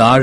da